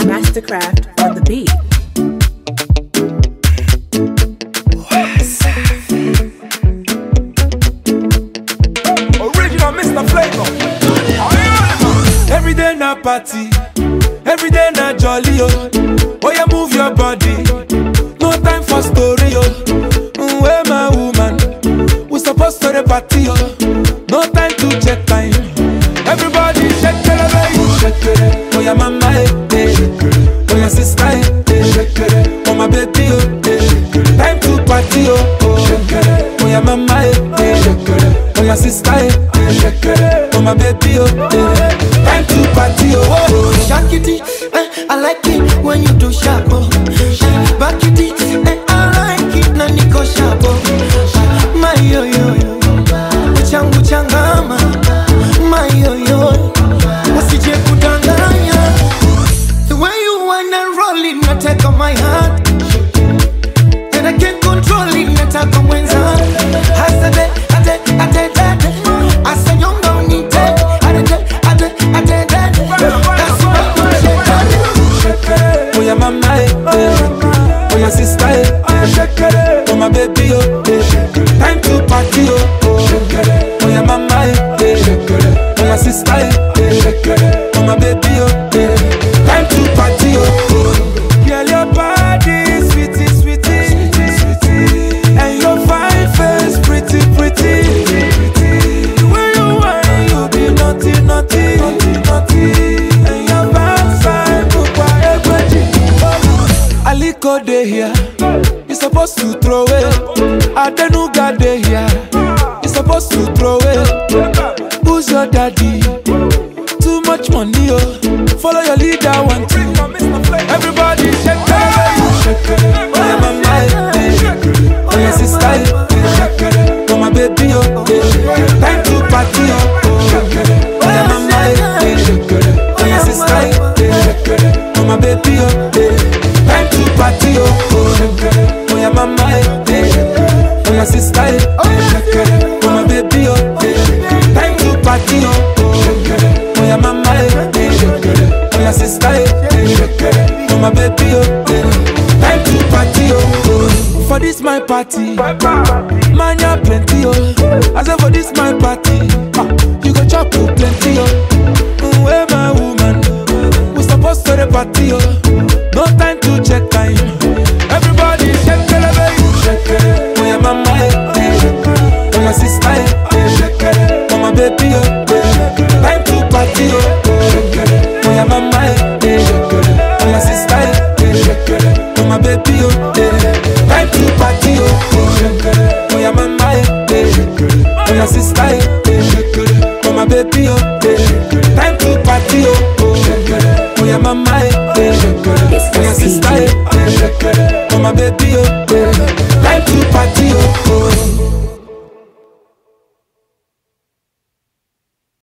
Masterkraft on the beat. Original Mr. Flavour. Every day na party, every day na jolly oh. Oh yeah, move your body. No time for story oh. Mm, Where my woman? We supposed to the party oh. No time to check time. Mama eh. Oh yeah, sister eh. Oh my baby eh. Time to party oh. Shake it, eh, I like it when you do sharp. Oh. Back it, eh, I like it na niko sharp. Oh. My yo yo yo, changu changama. My yo yo, usije kudanganya. The way you wanna roll it, na take on my heart. Sister eh. Oh my baby oh. eh. Time to party oh. Girl, your body sweetie, sweetie, sweetie, and your face pretty, pretty. The way you whine, you be naughty, naughty, and your backside look like Aliko dey here, you supposed to throw it. Adenuga dey here, you supposed to throw it. Who's your daddy? Too much money, oh. Follow your leader, one two. Everybody shake it, shake it. Oh yeah, eh, eh. oh yeah, sister, eh, eh. oh my baby, oh. Time to party, oh. oh yeah, mama, eh, eh. oh yeah, sister, eh, oh my baby, oh. Time to party, oh. oh yeah, sister, oh my baby, my baby, oh. eh. Time to party, oh. For this my party, man ya plenty, oh. I say for this my party, ah, you go chop oh, plenty, oh. Mm, Where my woman, we supposed to the party, oh. No time to check time. Everybody shake it, baby. Shake it. Oh yeah, mama, eh, eh. oh yeah, sister, eh, eh. oh baby, oh. Time to party, oh. Oh yeah, mama, eh, eh. oh yeah, sister,